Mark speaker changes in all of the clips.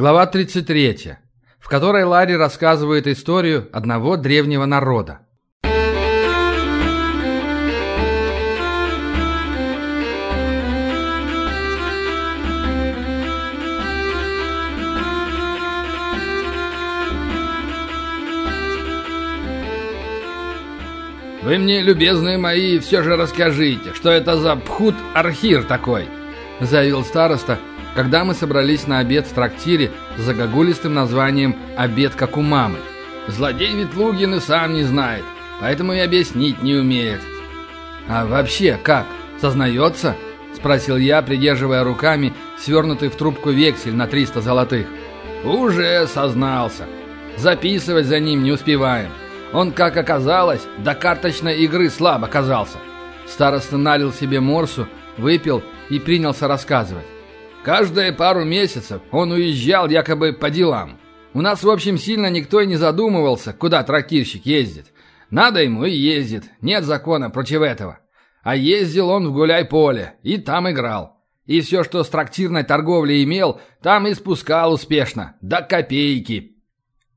Speaker 1: Глава 33, в которой Ларри рассказывает историю одного древнего народа.
Speaker 2: Вы мне, любезные мои, все же расскажите, что это за пхут-архир такой?»
Speaker 1: Заявил староста, когда мы собрались на обед в трактире с загогулистым названием «Обед как у мамы».
Speaker 2: «Злодей Ветлугин и сам не знает, поэтому и объяснить не умеет».
Speaker 1: «А вообще как? Сознается?» – спросил я, придерживая руками свернутый в трубку вексель на 300 золотых.
Speaker 2: «Уже сознался. Записывать за ним не успеваем. Он, как оказалось, до карточной игры слабо казался.
Speaker 1: Староста налил себе морсу, выпил и принялся рассказывать.
Speaker 2: Каждые пару месяцев он уезжал якобы по делам. У нас, в общем, сильно никто и не задумывался, куда трактирщик ездит. Надо ему и ездит, нет закона против этого. А ездил он в гуляй-поле, и там играл. И все, что с трактирной торговлей имел, там и спускал успешно, до копейки.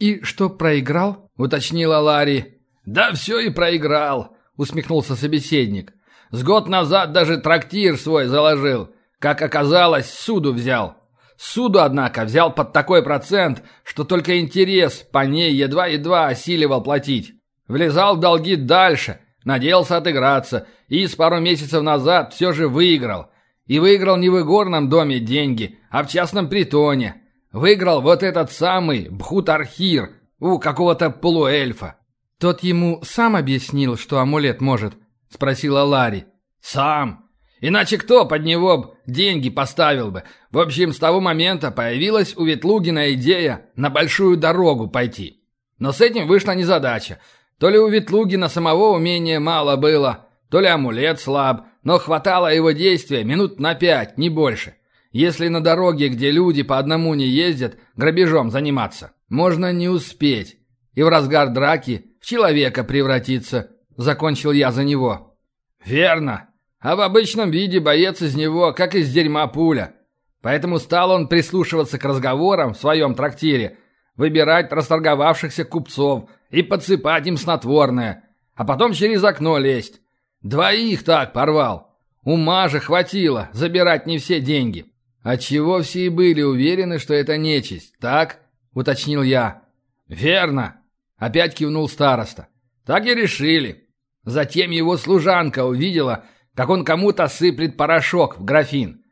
Speaker 1: «И что проиграл?»
Speaker 2: — уточнила Ларри. «Да все и проиграл», — усмехнулся собеседник. «С год назад даже трактир свой заложил. Как оказалось, суду взял. Суду, однако, взял под такой процент, что только интерес по ней едва-едва осиливал платить. Влезал в долги дальше, надеялся отыграться, и с пару месяцев назад все же выиграл. И выиграл не в игорном доме деньги, а в частном притоне. Выиграл вот этот самый Бхутархир, у какого-то полуэльфа.
Speaker 1: Тот ему сам объяснил, что амулет может, спросила Ларри.
Speaker 2: Сам. Иначе кто под него деньги поставил бы? В общем, с того момента появилась у Ветлугина идея на большую дорогу пойти. Но с этим вышла незадача. То ли у Ветлугина самого умения мало было, то ли амулет слаб, но хватало его действия минут на пять, не больше. Если на дороге, где люди по одному не ездят, грабежом заниматься. Можно не успеть. И в разгар драки в человека превратиться. Закончил я за него. Верно. А в обычном виде боец из него, как из дерьма пуля. Поэтому стал он прислушиваться к разговорам в своем трактире, выбирать расторговавшихся купцов и подсыпать им снотворное, а потом через окно лезть. Двоих так порвал. Ума же хватило забирать не все деньги. Отчего все и были уверены, что это нечисть, так? — уточнил я. «Верно!» — опять кивнул староста. «Так и решили. Затем его служанка увидела, как он кому-то сыплет порошок в графин.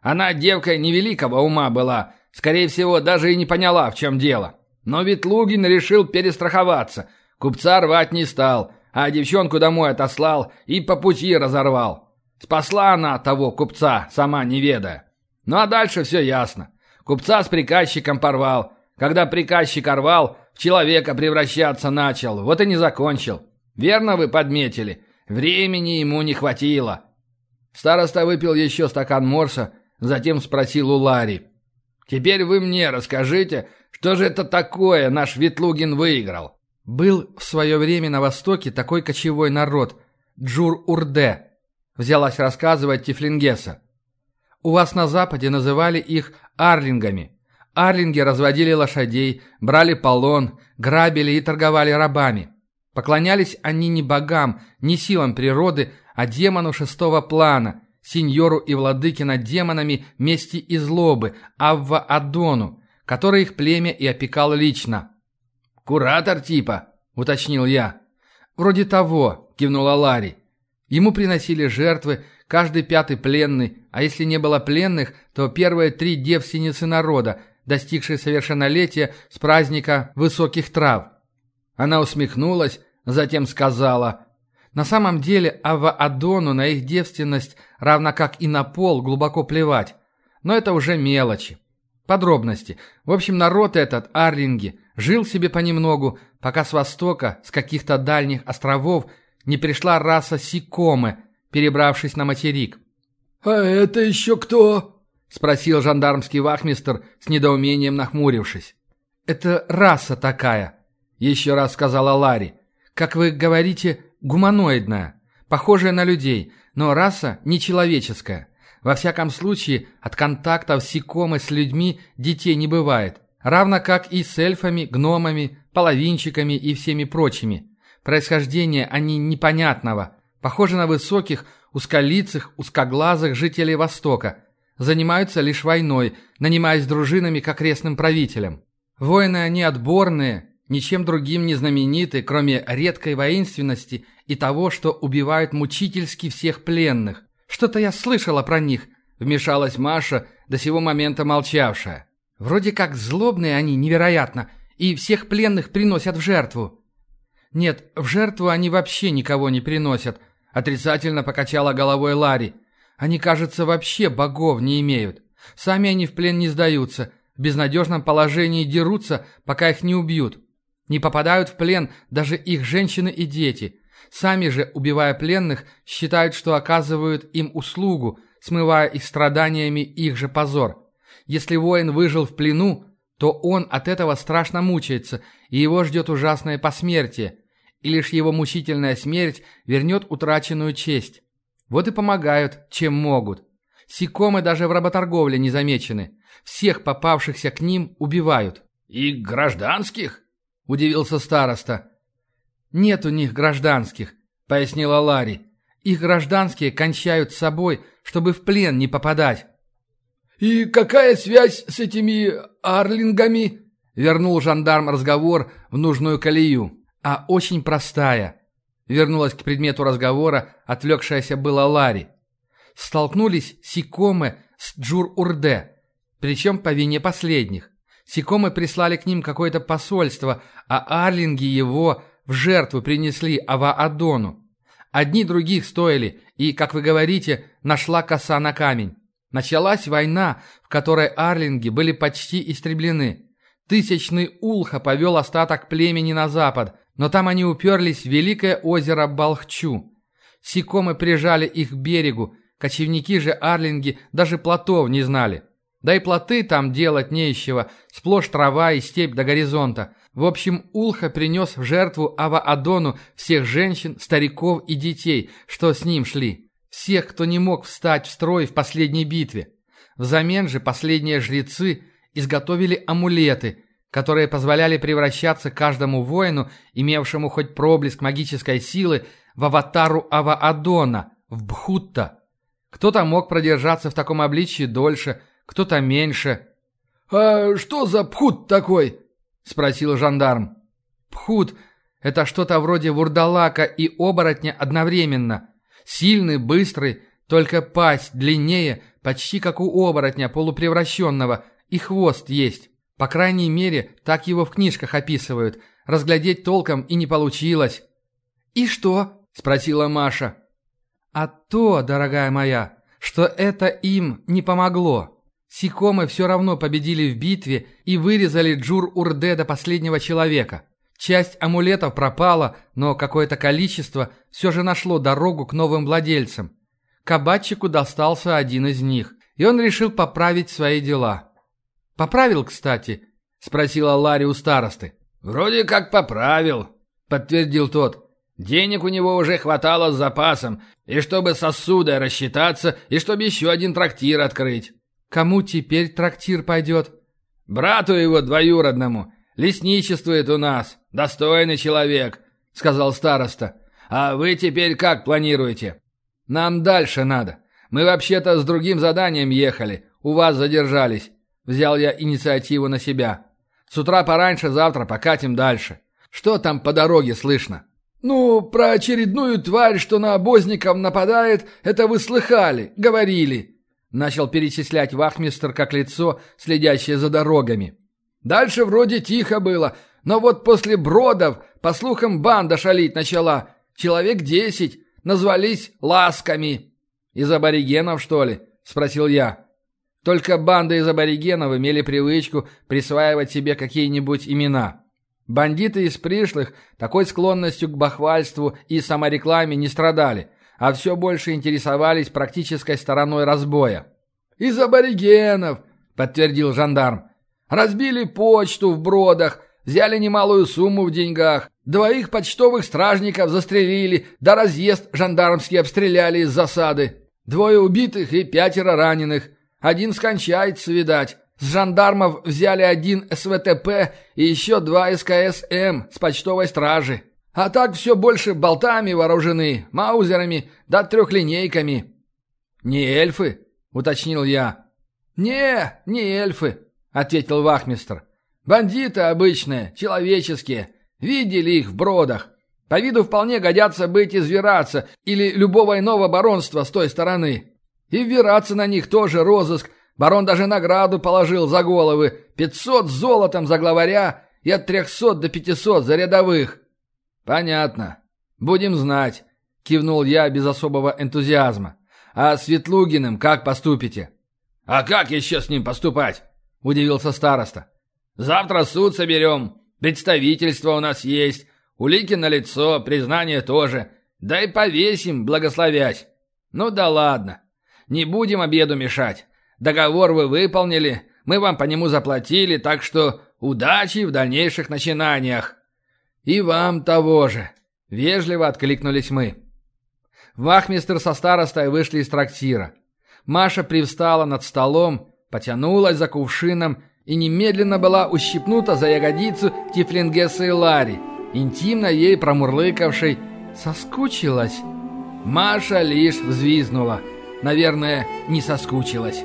Speaker 2: Она девка невеликого ума была, скорее всего, даже и не поняла, в чем дело. Но Ветлугин решил перестраховаться, купца рвать не стал, а девчонку домой отослал и по пути разорвал. Спасла она того купца, сама не ведая. Ну а дальше все ясно. Купца с приказчиком порвал, когда приказчик орвал, в человека превращаться начал, вот и не закончил. Верно вы подметили? Времени ему не хватило. Староста выпил еще стакан морса, затем спросил у Ларри. «Теперь вы мне расскажите, что же это такое наш Ветлугин выиграл?»
Speaker 1: «Был в свое время на Востоке такой кочевой народ, Джур-Урде», взялась рассказывать Тифлингеса. «У вас на Западе называли их арлингами. Арлинги разводили лошадей, брали полон, грабили и торговали рабами. Поклонялись они не богам, не силам природы, а демону шестого плана, сеньору и владыке над демонами мести и злобы, Авва Адону, который их племя и опекал лично.
Speaker 2: «Куратор типа», — уточнил я.
Speaker 1: «Вроде того», — кивнула Ларри. Ему приносили жертвы, каждый пятый пленный, а если не было пленных, то первые три девственницы народа, достигшей совершеннолетия с праздника высоких трав. Она усмехнулась, затем сказала, «На самом деле Ава Адону на их девственность, равно как и на пол, глубоко плевать. Но это уже мелочи. Подробности. В общем, народ этот, Арлинги, жил себе понемногу, пока с востока, с каких-то дальних островов, не пришла раса Сикомы, перебравшись на материк.
Speaker 2: «А это еще кто?»
Speaker 1: — спросил жандармский вахмистр с недоумением нахмурившись. «Это раса такая», — еще раз сказала Ларри. «Как вы говорите, гуманоидная, похожая на людей, но раса нечеловеческая. Во всяком случае, от контактов Сикомы с людьми детей не бывает. Равно как и с эльфами, гномами, половинчиками и всеми прочими. Происхождение они непонятного. Похожи на высоких, узколицых, узкоглазых жителей Востока. Занимаются лишь войной, нанимаясь дружинами к окрестным правителям. Воины они отборные, ничем другим не знамениты, кроме редкой воинственности и того, что убивают мучительски всех пленных. Что-то я слышала про них, вмешалась Маша, до сего момента молчавшая. Вроде как злобные они, невероятно, и всех пленных приносят в жертву. Нет, в жертву они вообще никого не приносят, отрицательно покачала головой Ларри. Они, кажется, вообще богов не имеют. Сами они в плен не сдаются, в безнадежном положении дерутся, пока их не убьют. Не попадают в плен даже их женщины и дети. Сами же, убивая пленных, считают, что оказывают им услугу, смывая их страданиями их же позор. Если воин выжил в плену, то он от этого страшно мучается, и его ждет ужасное посмертие, и лишь его мучительная смерть вернет утраченную честь. Вот и помогают, чем могут. Сикомы даже в работорговле не замечены. Всех попавшихся к ним убивают.
Speaker 2: «И гражданских?»
Speaker 1: – удивился староста. «Нет у них гражданских», – пояснила Ларри. «Их гражданские кончают с собой, чтобы в плен не попадать».
Speaker 2: «И какая связь с этими арлингами?»
Speaker 1: – вернул жандарм разговор в нужную колею. «А очень простая». Вернулась к предмету разговора, отвлекшаяся была Ларри. Столкнулись Сикомы с Джур-Урде, причем по вине последних. Сикомы прислали к ним какое-то посольство, а арлинги его в жертву принесли Ава-Адону. Одни других стоили, и, как вы говорите, нашла коса на камень. Началась война, в которой арлинги были почти истреблены. Тысячный Улха повел остаток племени на запад, но там они уперлись в великое озеро Балхчу. Сикомы прижали их к берегу, кочевники же арлинги даже плотов не знали. Да и плоты там делать нечего, сплошь трава и степь до горизонта. В общем, Улха принес в жертву Ава-Адону всех женщин, стариков и детей, что с ним шли. Всех, кто не мог встать в строй в последней битве. Взамен же последние жрецы изготовили амулеты, которые позволяли превращаться каждому воину, имевшему хоть проблеск магической силы, в аватару Ава-Адона, в Бхутта. Кто-то мог продержаться в таком обличии дольше – кто-то меньше.
Speaker 2: «А что за пхут такой?» – спросил жандарм.
Speaker 1: «Пхут – это что-то вроде вурдалака и оборотня одновременно. Сильный, быстрый, только пасть длиннее, почти как у оборотня полупревращенного, и хвост есть. По крайней мере, так его в книжках описывают. Разглядеть толком и не получилось». «И что?» – спросила Маша. «А то, дорогая моя, что это им не помогло. Сикомы все равно победили в битве и вырезали Джур-Урде до последнего человека. Часть амулетов пропала, но какое-то количество все же нашло дорогу к новым владельцам. Кабатчику достался один из них, и он решил поправить свои дела. «Поправил, кстати?» – спросила Ларри у старосты.
Speaker 2: «Вроде как поправил», – подтвердил тот. «Денег у него уже хватало с запасом, и чтобы сосудой рассчитаться, и чтобы еще один трактир открыть».
Speaker 1: Кому теперь трактир пойдет?
Speaker 2: Брату его двоюродному. Лесничествует у нас. Достойный человек, сказал староста. А вы теперь как планируете? Нам дальше надо. Мы вообще-то с другим заданием ехали. У вас задержались. Взял я инициативу на себя. С утра пораньше завтра покатим дальше. Что там по дороге слышно? Ну, про очередную тварь, что на обозников нападает, это вы слыхали, говорили. Начал перечислять вахмистр как лицо, следящее за дорогами. Дальше вроде тихо было, но вот после бродов, по слухам, банда шалить начала. Человек десять, назвались ласками. Из аборигенов, что ли? Спросил я. Только банды из аборигенов имели привычку присваивать себе какие-нибудь имена. Бандиты из пришлых такой склонностью к бахвальству и саморекламе не страдали – а все больше интересовались практической стороной разбоя. «Из аборигенов», — подтвердил жандарм. «Разбили почту в бродах, взяли немалую сумму в деньгах, двоих почтовых стражников застрелили, да разъезд жандармский обстреляли из засады. Двое убитых и пятеро раненых. Один скончается, видать. С жандармов взяли один СВТП и еще два СКСМ с почтовой стражи. А так все больше болтами вооружены, маузерами да трехлинейками».
Speaker 1: «Не эльфы?» — уточнил я.
Speaker 2: «Не, не эльфы», — ответил вахмистр. «Бандиты обычные, человеческие. Видели их в бродах. По виду вполне годятся быть из Вераца или любого иного баронства с той стороны. И в на них тоже розыск. Барон даже награду положил за головы. Пятьсот золотом за главаря и от трехсот до пятисот за рядовых.
Speaker 1: «Понятно. Будем знать», — кивнул я без особого энтузиазма. «А с Ветлугиным как поступите?»
Speaker 2: «А как еще с ним поступать?» — удивился староста. «Завтра суд соберем. Представительство у нас есть. Улики на лицо, признание тоже. Да и повесим, благословясь. Ну да ладно. Не будем обеду мешать. Договор вы выполнили, мы вам по нему заплатили, так что удачи в дальнейших начинаниях».
Speaker 1: «И вам того же!» — вежливо откликнулись мы. Вахмистр со старостой вышли из трактира. Маша привстала над столом, потянулась за кувшином и немедленно была ущипнута за ягодицу Тифлингесы Ларри, интимно ей промурлыкавшей «соскучилась». Маша лишь взвизнула. Наверное, не соскучилась.